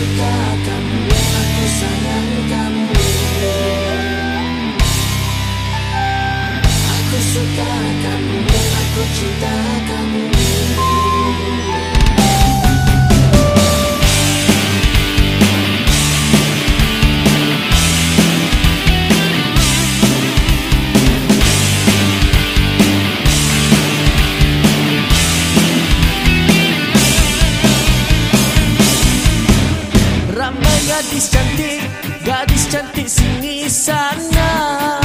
suka kamu, aku sayang kamu Aku suka kamu, aku cinta kamu gadis cantik, gadis cantik sini sana